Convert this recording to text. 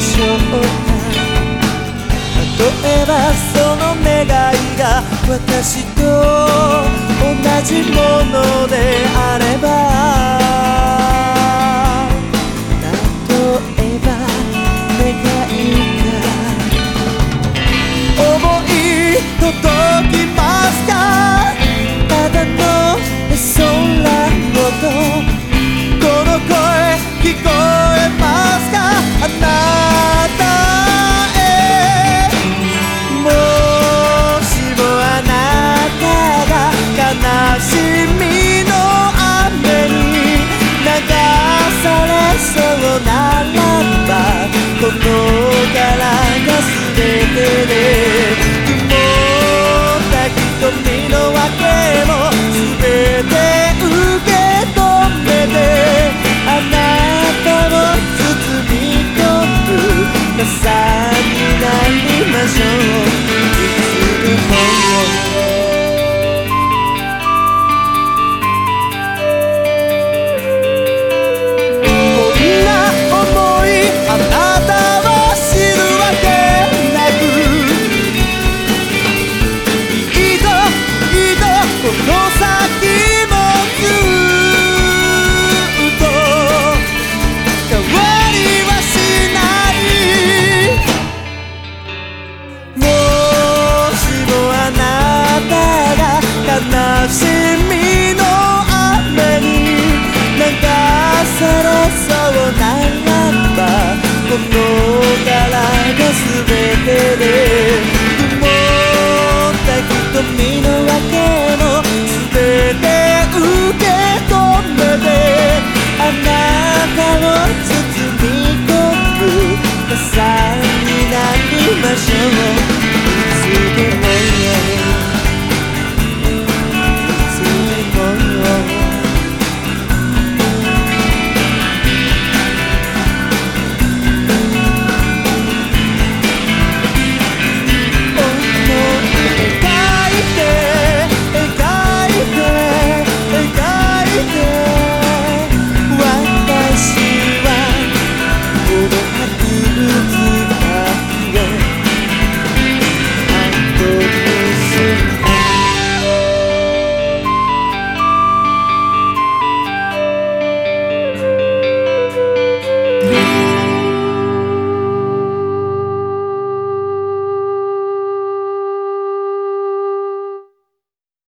しょうか？例えばその願いが私とそ